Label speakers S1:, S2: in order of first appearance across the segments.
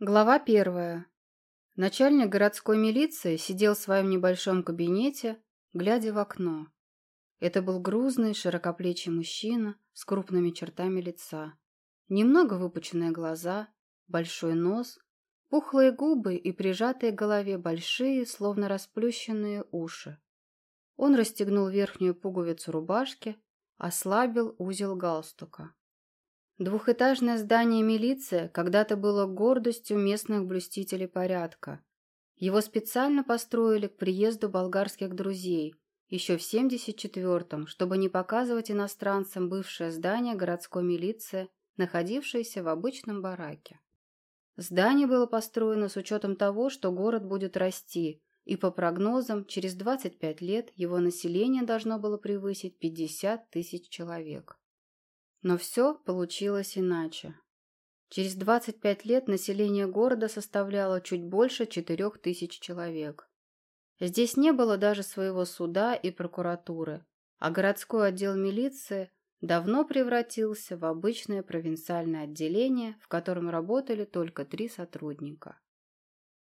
S1: Глава первая. Начальник городской милиции сидел в своем небольшом кабинете, глядя в окно. Это был грузный, широкоплечий мужчина с крупными чертами лица. Немного выпученные глаза, большой нос, пухлые губы и прижатые к голове большие, словно расплющенные уши. Он расстегнул верхнюю пуговицу рубашки, ослабил узел галстука. Двухэтажное здание милиции когда-то было гордостью местных блюстителей порядка. Его специально построили к приезду болгарских друзей еще в 74-м, чтобы не показывать иностранцам бывшее здание городской милиции, находившееся в обычном бараке. Здание было построено с учетом того, что город будет расти, и по прогнозам, через 25 лет его население должно было превысить 50 тысяч человек. Но все получилось иначе. Через 25 лет население города составляло чуть больше 4000 человек. Здесь не было даже своего суда и прокуратуры, а городской отдел милиции давно превратился в обычное провинциальное отделение, в котором работали только три сотрудника.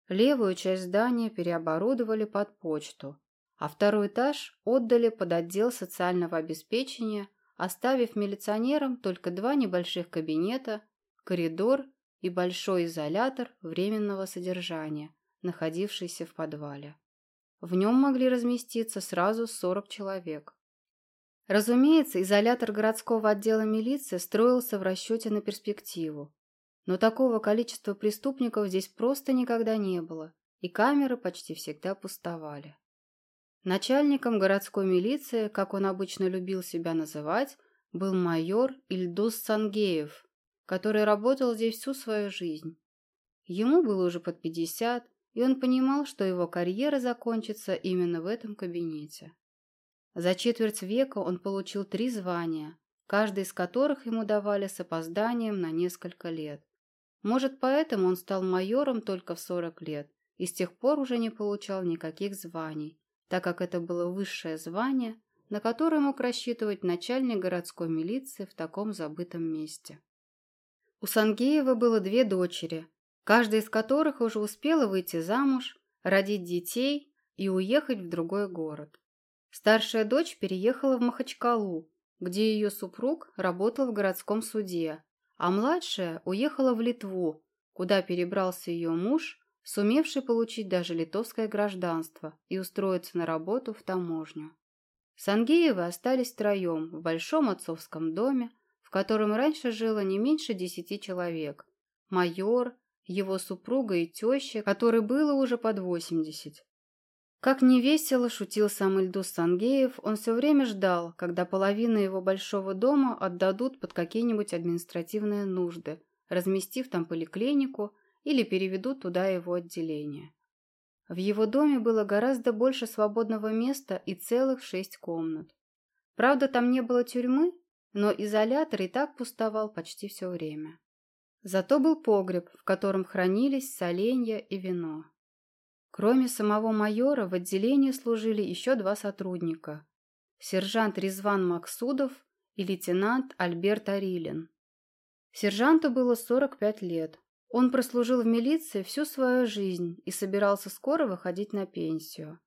S1: Левую часть здания переоборудовали под почту, а второй этаж отдали под отдел социального обеспечения оставив милиционерам только два небольших кабинета, коридор и большой изолятор временного содержания, находившийся в подвале. В нем могли разместиться сразу 40 человек. Разумеется, изолятор городского отдела милиции строился в расчете на перспективу. Но такого количества преступников здесь просто никогда не было, и камеры почти всегда пустовали. Начальником городской милиции, как он обычно любил себя называть, был майор Ильдус Сангеев, который работал здесь всю свою жизнь. Ему было уже под 50, и он понимал, что его карьера закончится именно в этом кабинете. За четверть века он получил три звания, каждый из которых ему давали с опозданием на несколько лет. Может, поэтому он стал майором только в 40 лет и с тех пор уже не получал никаких званий, так как это было высшее звание, на которое мог рассчитывать начальник городской милиции в таком забытом месте. У Сангеева было две дочери, каждая из которых уже успела выйти замуж, родить детей и уехать в другой город. Старшая дочь переехала в Махачкалу, где ее супруг работал в городском суде, а младшая уехала в Литву, куда перебрался ее муж сумевший получить даже литовское гражданство и устроиться на работу в таможню. Сангеевы остались втроем в большом отцовском доме, в котором раньше жило не меньше десяти человек. Майор, его супруга и теща, которой было уже под восемьдесят. Как невесело шутил сам Ильдус Сангеев, он все время ждал, когда половину его большого дома отдадут под какие-нибудь административные нужды, разместив там поликлинику, или переведут туда его отделение. В его доме было гораздо больше свободного места и целых шесть комнат. Правда, там не было тюрьмы, но изолятор и так пустовал почти все время. Зато был погреб, в котором хранились соленья и вино. Кроме самого майора в отделении служили еще два сотрудника – сержант Резван Максудов и лейтенант Альберт Арилин. Сержанту было 45 лет, он прослужил в милиции всю свою жизнь и собирался скоро выходить на пенсию.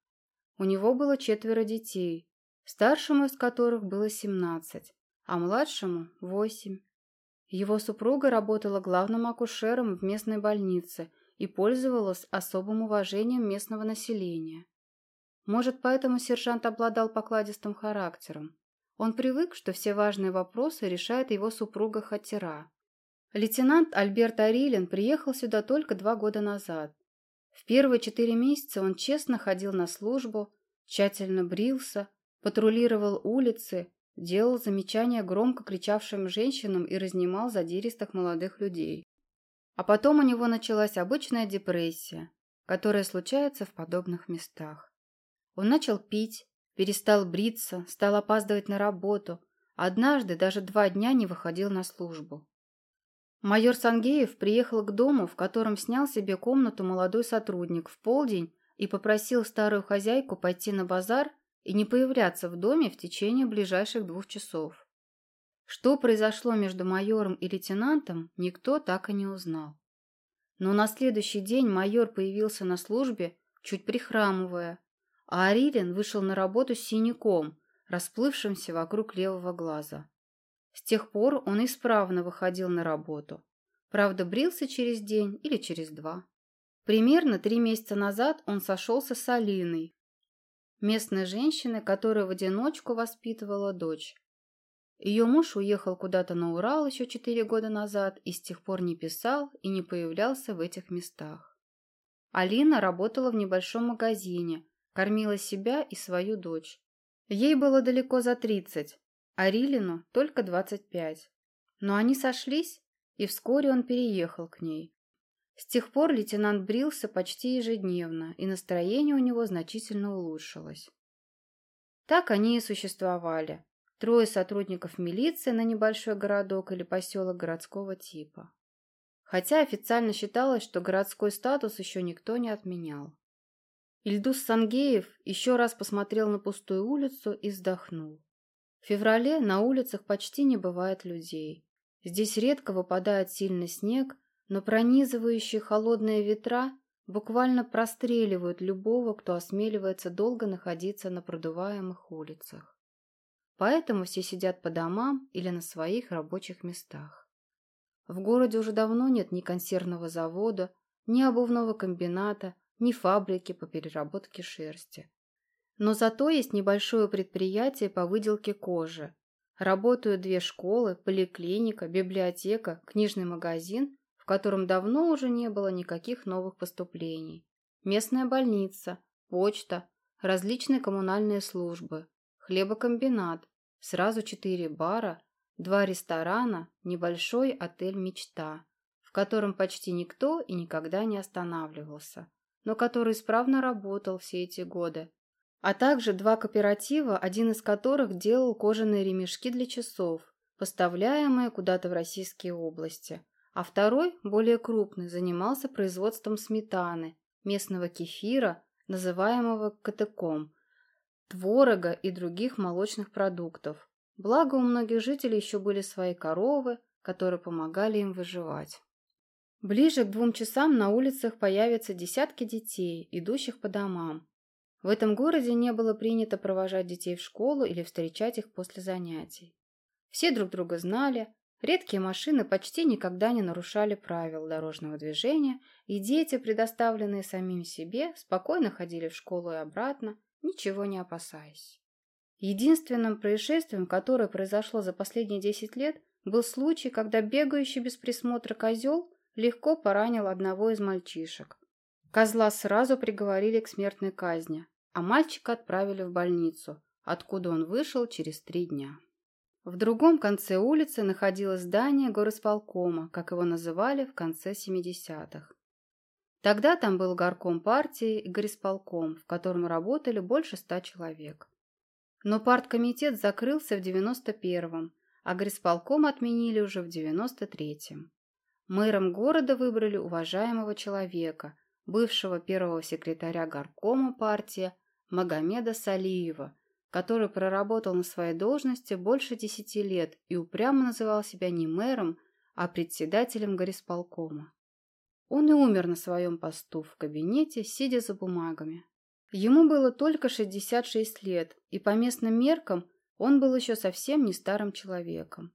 S1: У него было четверо детей, старшему из которых было 17, а младшему – 8. Его супруга работала главным акушером в местной больнице и пользовалась особым уважением местного населения. Может, поэтому сержант обладал покладистым характером. Он привык, что все важные вопросы решает его супруга Хатира. Лейтенант Альберт Арилин приехал сюда только два года назад. В первые четыре месяца он честно ходил на службу, тщательно брился, патрулировал улицы, делал замечания громко кричавшим женщинам и разнимал задиристых молодых людей. А потом у него началась обычная депрессия, которая случается в подобных местах. Он начал пить, перестал бриться, стал опаздывать на работу, однажды даже два дня не выходил на службу. Майор Сангеев приехал к дому, в котором снял себе комнату молодой сотрудник в полдень и попросил старую хозяйку пойти на базар и не появляться в доме в течение ближайших двух часов. Что произошло между майором и лейтенантом, никто так и не узнал. Но на следующий день майор появился на службе, чуть прихрамывая, а Арилин вышел на работу с синяком, расплывшимся вокруг левого глаза. С тех пор он исправно выходил на работу. Правда, брился через день или через два. Примерно три месяца назад он сошелся с Алиной, местной женщиной, которая в одиночку воспитывала дочь. Ее муж уехал куда-то на Урал еще четыре года назад и с тех пор не писал и не появлялся в этих местах. Алина работала в небольшом магазине, кормила себя и свою дочь. Ей было далеко за тридцать, а Рилину только двадцать пять. Но они сошлись, и вскоре он переехал к ней. С тех пор лейтенант брился почти ежедневно, и настроение у него значительно улучшилось. Так они и существовали, трое сотрудников милиции на небольшой городок или поселок городского типа. Хотя официально считалось, что городской статус еще никто не отменял. Ильдус Сангеев еще раз посмотрел на пустую улицу и вздохнул. В феврале на улицах почти не бывает людей. Здесь редко выпадает сильный снег, но пронизывающие холодные ветра буквально простреливают любого, кто осмеливается долго находиться на продуваемых улицах. Поэтому все сидят по домам или на своих рабочих местах. В городе уже давно нет ни консервного завода, ни обувного комбината, ни фабрики по переработке шерсти. Но зато есть небольшое предприятие по выделке кожи. Работают две школы, поликлиника, библиотека, книжный магазин, в котором давно уже не было никаких новых поступлений. Местная больница, почта, различные коммунальные службы, хлебокомбинат, сразу четыре бара, два ресторана, небольшой отель «Мечта», в котором почти никто и никогда не останавливался, но который исправно работал все эти годы, а также два кооператива, один из которых делал кожаные ремешки для часов, поставляемые куда-то в российские области, а второй, более крупный, занимался производством сметаны, местного кефира, называемого катеком, творога и других молочных продуктов. Благо у многих жителей еще были свои коровы, которые помогали им выживать. Ближе к двум часам на улицах появятся десятки детей, идущих по домам. В этом городе не было принято провожать детей в школу или встречать их после занятий. Все друг друга знали, редкие машины почти никогда не нарушали правил дорожного движения, и дети, предоставленные самим себе, спокойно ходили в школу и обратно, ничего не опасаясь. Единственным происшествием, которое произошло за последние 10 лет, был случай, когда бегающий без присмотра козел легко поранил одного из мальчишек. Козла сразу приговорили к смертной казни, а мальчика отправили в больницу, откуда он вышел через три дня. В другом конце улицы находилось здание горосполкома, как его называли в конце 70-х. Тогда там был горком партии и горисполком, в котором работали больше ста человек. Но парткомитет закрылся в 91-м, а горисполком отменили уже в 93-м. Мэром города выбрали уважаемого человека, бывшего первого секретаря горкома партии Магомеда Салиева, который проработал на своей должности больше десяти лет и упрямо называл себя не мэром, а председателем горисполкома. Он и умер на своем посту в кабинете, сидя за бумагами. Ему было только 66 лет, и по местным меркам он был еще совсем не старым человеком.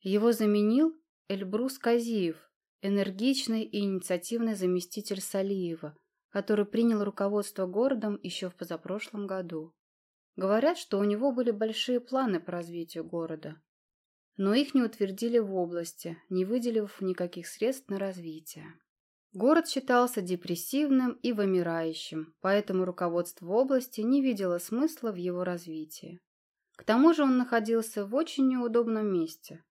S1: Его заменил Эльбрус Казиев, энергичный и инициативный заместитель Салиева, который принял руководство городом еще в позапрошлом году. Говорят, что у него были большие планы по развитию города, но их не утвердили в области, не выделив никаких средств на развитие. Город считался депрессивным и вымирающим, поэтому руководство области не видело смысла в его развитии. К тому же он находился в очень неудобном месте.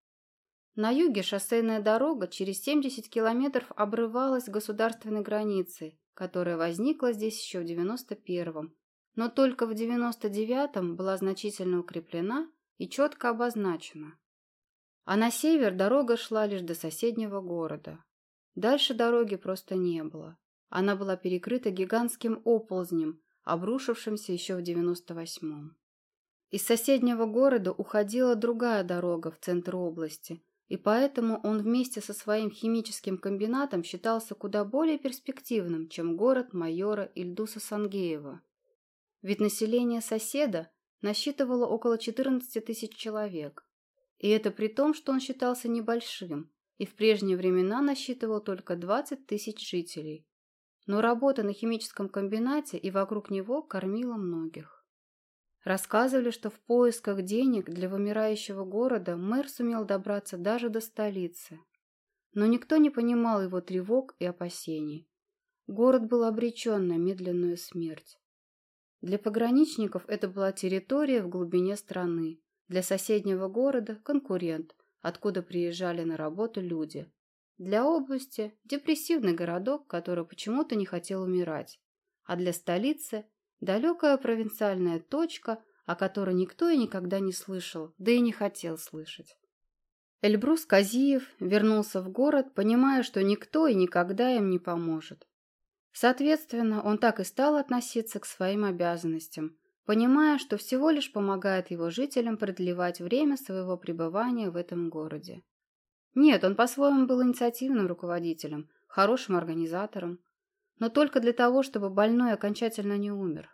S1: На юге шоссейная дорога через 70 километров обрывалась государственной границей, которая возникла здесь еще в 91-м, но только в 99-м была значительно укреплена и четко обозначена. А на север дорога шла лишь до соседнего города. Дальше дороги просто не было. Она была перекрыта гигантским оползнем, обрушившимся еще в 98-м. Из соседнего города уходила другая дорога в центр области, и поэтому он вместе со своим химическим комбинатом считался куда более перспективным, чем город майора Ильдуса Сангеева. Ведь население соседа насчитывало около 14 тысяч человек, и это при том, что он считался небольшим и в прежние времена насчитывал только 20 тысяч жителей. Но работа на химическом комбинате и вокруг него кормила многих. Рассказывали, что в поисках денег для вымирающего города мэр сумел добраться даже до столицы. Но никто не понимал его тревог и опасений. Город был обречен на медленную смерть. Для пограничников это была территория в глубине страны, для соседнего города – конкурент, откуда приезжали на работу люди. Для области – депрессивный городок, который почему-то не хотел умирать. А для столицы Далекая провинциальная точка, о которой никто и никогда не слышал, да и не хотел слышать. Эльбрус Казиев вернулся в город, понимая, что никто и никогда им не поможет. Соответственно, он так и стал относиться к своим обязанностям, понимая, что всего лишь помогает его жителям продлевать время своего пребывания в этом городе. Нет, он по-своему был инициативным руководителем, хорошим организатором, но только для того, чтобы больной окончательно не умер.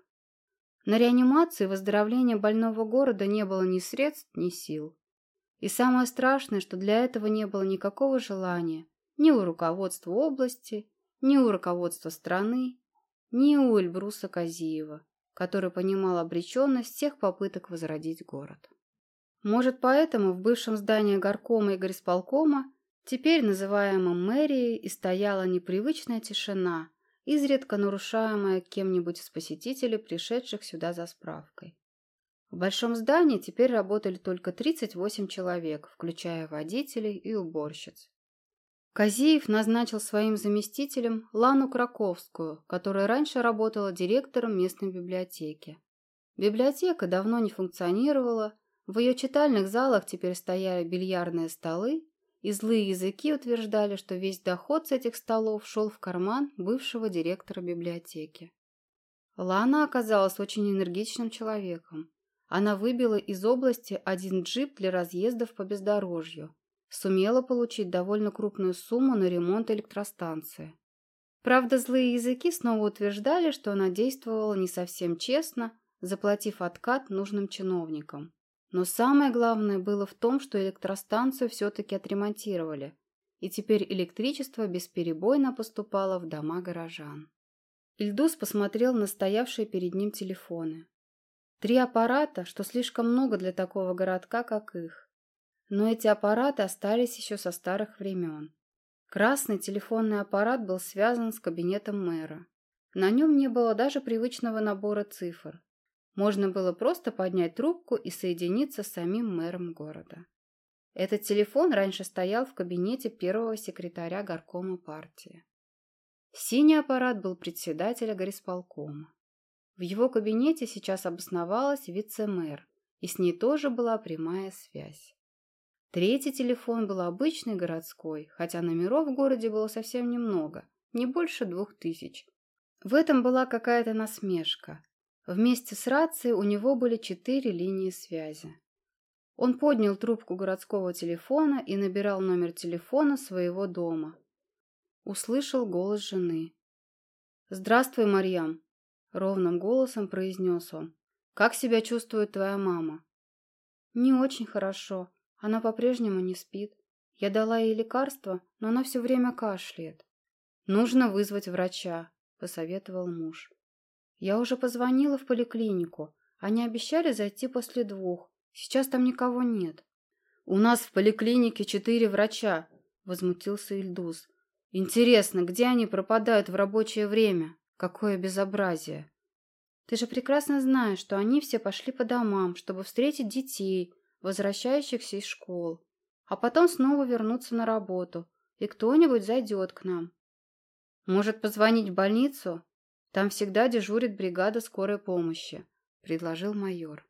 S1: На реанимацию и выздоровление больного города не было ни средств, ни сил. И самое страшное, что для этого не было никакого желания ни у руководства области, ни у руководства страны, ни у Эльбруса Казиева, который понимал обреченность всех попыток возродить город. Может, поэтому в бывшем здании горкома и горисполкома, теперь называемом мэрией, и стояла непривычная тишина, изредка нарушаемая кем-нибудь из посетителей, пришедших сюда за справкой. В большом здании теперь работали только 38 человек, включая водителей и уборщиц. Казиев назначил своим заместителем Лану Краковскую, которая раньше работала директором местной библиотеки. Библиотека давно не функционировала, в ее читальных залах теперь стояли бильярдные столы, и злые языки утверждали, что весь доход с этих столов шел в карман бывшего директора библиотеки. Лана оказалась очень энергичным человеком. Она выбила из области один джип для разъездов по бездорожью, сумела получить довольно крупную сумму на ремонт электростанции. Правда, злые языки снова утверждали, что она действовала не совсем честно, заплатив откат нужным чиновникам. Но самое главное было в том, что электростанцию все-таки отремонтировали, и теперь электричество бесперебойно поступало в дома горожан. Ильдус посмотрел на стоявшие перед ним телефоны. Три аппарата, что слишком много для такого городка, как их. Но эти аппараты остались еще со старых времен. Красный телефонный аппарат был связан с кабинетом мэра. На нем не было даже привычного набора цифр. Можно было просто поднять трубку и соединиться с самим мэром города. Этот телефон раньше стоял в кабинете первого секретаря горкома партии. Синий аппарат был председателя горисполкома. В его кабинете сейчас обосновалась вице-мэр, и с ней тоже была прямая связь. Третий телефон был обычный городской, хотя номеров в городе было совсем немного, не больше двух тысяч. В этом была какая-то насмешка. Вместе с рацией у него были четыре линии связи. Он поднял трубку городского телефона и набирал номер телефона своего дома. Услышал голос жены. «Здравствуй, Марьям», — ровным голосом произнес он. «Как себя чувствует твоя мама?» «Не очень хорошо. Она по-прежнему не спит. Я дала ей лекарство, но она все время кашляет». «Нужно вызвать врача», — посоветовал муж. Я уже позвонила в поликлинику. Они обещали зайти после двух. Сейчас там никого нет. У нас в поликлинике четыре врача, возмутился Ильдус. Интересно, где они пропадают в рабочее время? Какое безобразие. Ты же прекрасно знаешь, что они все пошли по домам, чтобы встретить детей, возвращающихся из школ, а потом снова вернуться на работу, и кто-нибудь зайдет к нам. Может, позвонить в больницу? Там всегда дежурит бригада скорой помощи», — предложил майор.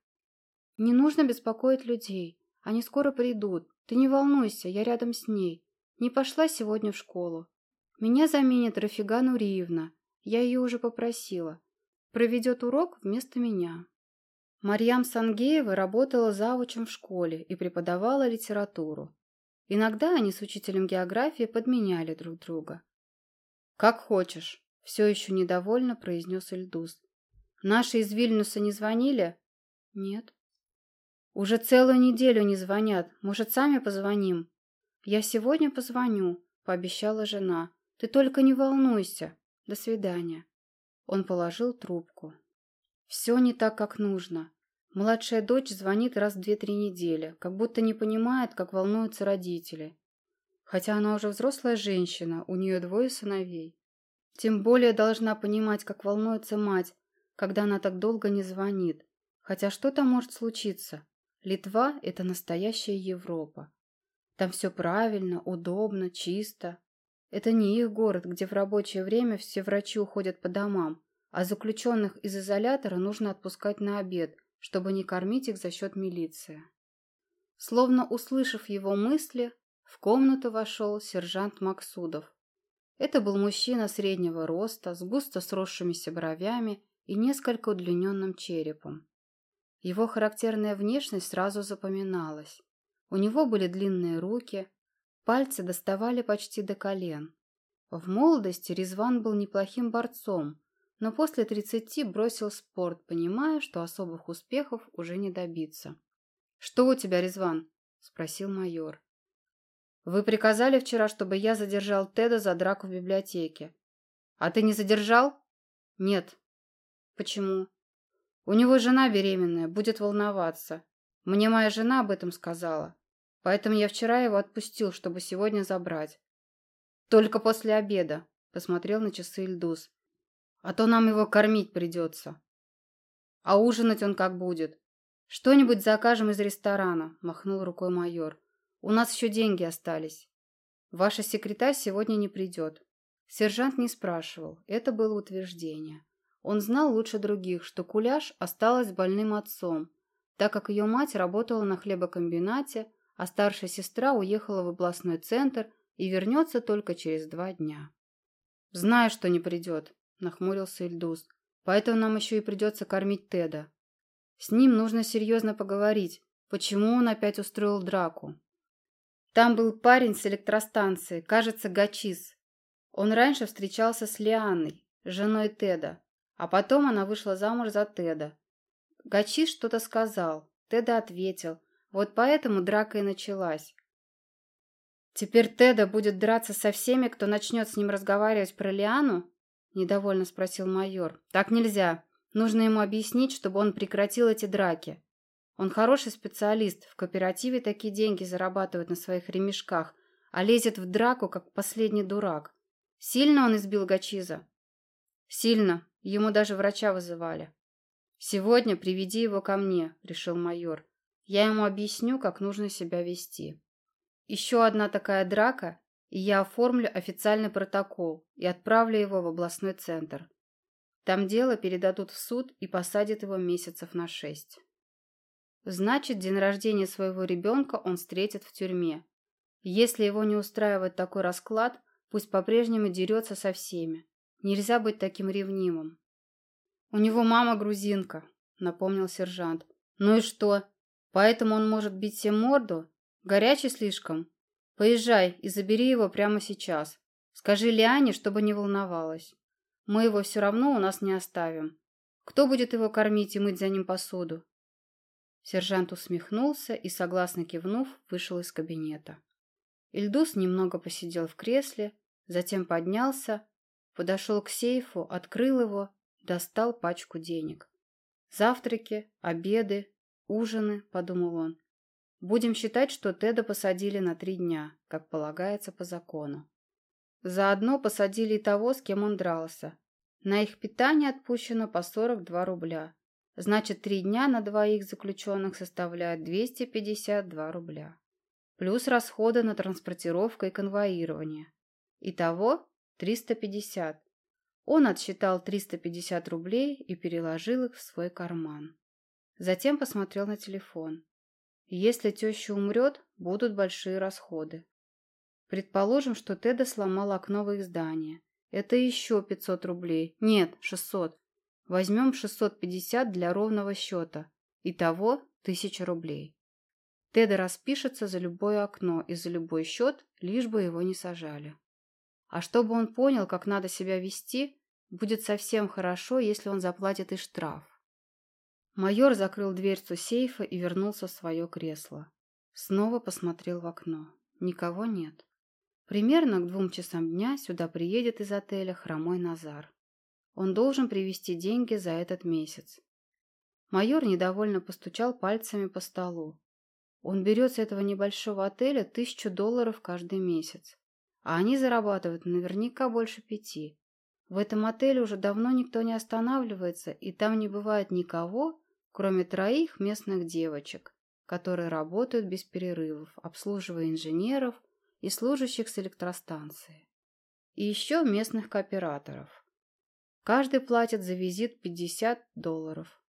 S1: «Не нужно беспокоить людей. Они скоро придут. Ты не волнуйся, я рядом с ней. Не пошла сегодня в школу. Меня заменит Рафига Нуриевна. Я ее уже попросила. Проведет урок вместо меня». Марьям Сангеева работала завучем в школе и преподавала литературу. Иногда они с учителем географии подменяли друг друга. «Как хочешь», — все еще недовольно произнес Ильдус. «Наши из Вильнюса не звонили?» «Нет». «Уже целую неделю не звонят. Может, сами позвоним?» «Я сегодня позвоню», — пообещала жена. «Ты только не волнуйся. До свидания». Он положил трубку. «Все не так, как нужно. Младшая дочь звонит раз в две-три недели, как будто не понимает, как волнуются родители. Хотя она уже взрослая женщина, у нее двое сыновей. Тем более должна понимать, как волнуется мать, когда она так долго не звонит. Хотя что там может случиться? Литва – это настоящая Европа. Там все правильно, удобно, чисто. Это не их город, где в рабочее время все врачи уходят по домам, а заключенных из изолятора нужно отпускать на обед – чтобы не кормить их за счет милиции. Словно услышав его мысли, в комнату вошел сержант Максудов. Это был мужчина среднего роста, с густо сросшимися бровями и несколько удлиненным черепом. Его характерная внешность сразу запоминалась. У него были длинные руки, пальцы доставали почти до колен. В молодости Резван был неплохим борцом, но после тридцати бросил спорт, понимая, что особых успехов уже не добиться. «Что у тебя, Резван?» – спросил майор. «Вы приказали вчера, чтобы я задержал Теда за драку в библиотеке. А ты не задержал?» «Нет». «Почему?» «У него жена беременная, будет волноваться. Мне моя жена об этом сказала. Поэтому я вчера его отпустил, чтобы сегодня забрать». «Только после обеда», – посмотрел на часы Ильдус. А то нам его кормить придется. А ужинать он как будет? Что-нибудь закажем из ресторана, махнул рукой майор. У нас еще деньги остались. Ваша секретарь сегодня не придет. Сержант не спрашивал, это было утверждение. Он знал лучше других, что Куляш осталась больным отцом, так как ее мать работала на хлебокомбинате, а старшая сестра уехала в областной центр и вернется только через два дня. «Знаю, что не придет», нахмурился Ильдус. Поэтому нам еще и придется кормить Теда. С ним нужно серьезно поговорить, почему он опять устроил драку. Там был парень с электростанции, кажется, Гачис. Он раньше встречался с Лианной, женой Теда, а потом она вышла замуж за Теда. Гачис что-то сказал, Теда ответил, вот поэтому драка и началась. Теперь Теда будет драться со всеми, кто начнет с ним разговаривать про Лиану? – недовольно спросил майор. «Так нельзя. Нужно ему объяснить, чтобы он прекратил эти драки. Он хороший специалист, в кооперативе такие деньги зарабатывают на своих ремешках, а лезет в драку, как последний дурак. Сильно он избил Гачиза?» «Сильно. Ему даже врача вызывали». «Сегодня приведи его ко мне», – решил майор. «Я ему объясню, как нужно себя вести». Еще одна такая драка, и я оформлю официальный протокол и отправлю его в областной центр. Там дело передадут в суд и посадят его месяцев на шесть. Значит, день рождения своего ребенка он встретит в тюрьме. Если его не устраивает такой расклад, пусть по-прежнему дерется со всеми. Нельзя быть таким ревнимым. «У него мама грузинка», — напомнил сержант. «Ну и что? Поэтому он может бить всем морду? Горячий слишком? Поезжай и забери его прямо сейчас. Скажи Лиане, чтобы не волновалась. Мы его все равно у нас не оставим. Кто будет его кормить и мыть за ним посуду?» Сержант усмехнулся и, согласно кивнув, вышел из кабинета. Ильдус немного посидел в кресле, затем поднялся, подошел к сейфу, открыл его, достал пачку денег. «Завтраки, обеды, ужины», — подумал он. Будем считать, что Теда посадили на три дня, как полагается по закону. Заодно посадили и того, с кем он дрался. На их питание отпущено по 42 рубля. Значит, три дня на двоих заключенных составляют 252 рубля. Плюс расходы на транспортировку и конвоирование. Итого 350. Он отсчитал 350 рублей и переложил их в свой карман. Затем посмотрел на телефон. Если теща умрет, будут большие расходы. Предположим, что Теда сломал окно в их здании. Это еще 500 рублей. Нет, 600. Возьмем 650 для ровного счета. Итого 1000 рублей. Теда распишется за любое окно и за любой счет, лишь бы его не сажали. А чтобы он понял, как надо себя вести, будет совсем хорошо, если он заплатит и штраф. Майор закрыл дверцу сейфа и вернулся в свое кресло. Снова посмотрел в окно. Никого нет. Примерно к двум часам дня сюда приедет из отеля хромой Назар. Он должен привезти деньги за этот месяц. Майор недовольно постучал пальцами по столу. Он берет с этого небольшого отеля тысячу долларов каждый месяц. А они зарабатывают наверняка больше пяти. В этом отеле уже давно никто не останавливается, и там не бывает никого, кроме троих местных девочек, которые работают без перерывов, обслуживая инженеров и служащих с электростанции. И еще местных кооператоров. Каждый платит за визит 50 долларов.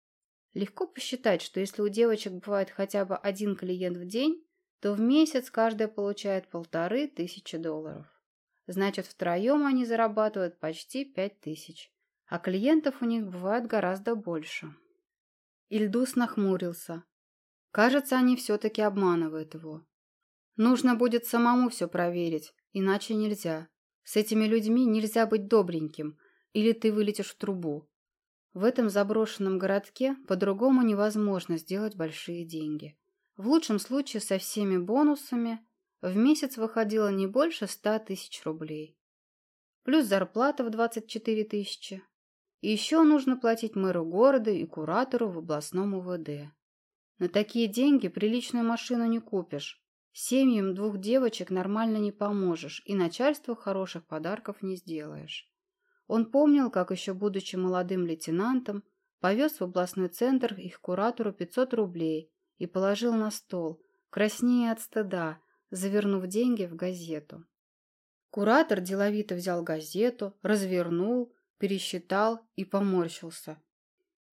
S1: Легко посчитать, что если у девочек бывает хотя бы один клиент в день, то в месяц каждая получает полторы тысячи долларов. Значит, втроем они зарабатывают почти пять тысяч, а клиентов у них бывает гораздо больше. Ильдус нахмурился. Кажется, они все-таки обманывают его. Нужно будет самому все проверить, иначе нельзя. С этими людьми нельзя быть добреньким, или ты вылетишь в трубу. В этом заброшенном городке по-другому невозможно сделать большие деньги. В лучшем случае со всеми бонусами в месяц выходило не больше ста тысяч рублей. Плюс зарплата в 24 тысячи. И еще нужно платить мэру города и куратору в областном УВД. На такие деньги приличную машину не купишь. Семьям двух девочек нормально не поможешь и начальству хороших подарков не сделаешь. Он помнил, как еще будучи молодым лейтенантом, повез в областной центр их куратору 500 рублей и положил на стол, краснее от стыда, завернув деньги в газету. Куратор деловито взял газету, развернул, пересчитал и поморщился.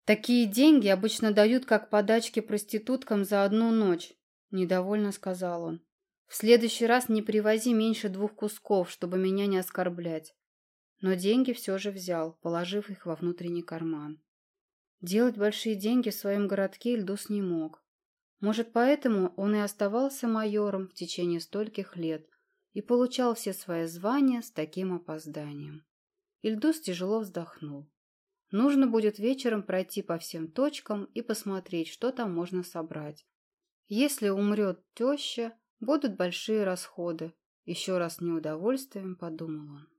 S1: «Такие деньги обычно дают как подачки проституткам за одну ночь», – недовольно сказал он. «В следующий раз не привози меньше двух кусков, чтобы меня не оскорблять но деньги все же взял, положив их во внутренний карман. Делать большие деньги в своем городке Ильдус не мог. Может, поэтому он и оставался майором в течение стольких лет и получал все свои звания с таким опозданием. Ильдус тяжело вздохнул. Нужно будет вечером пройти по всем точкам и посмотреть, что там можно собрать. Если умрет теща, будут большие расходы. Еще раз неудовольствием подумал он.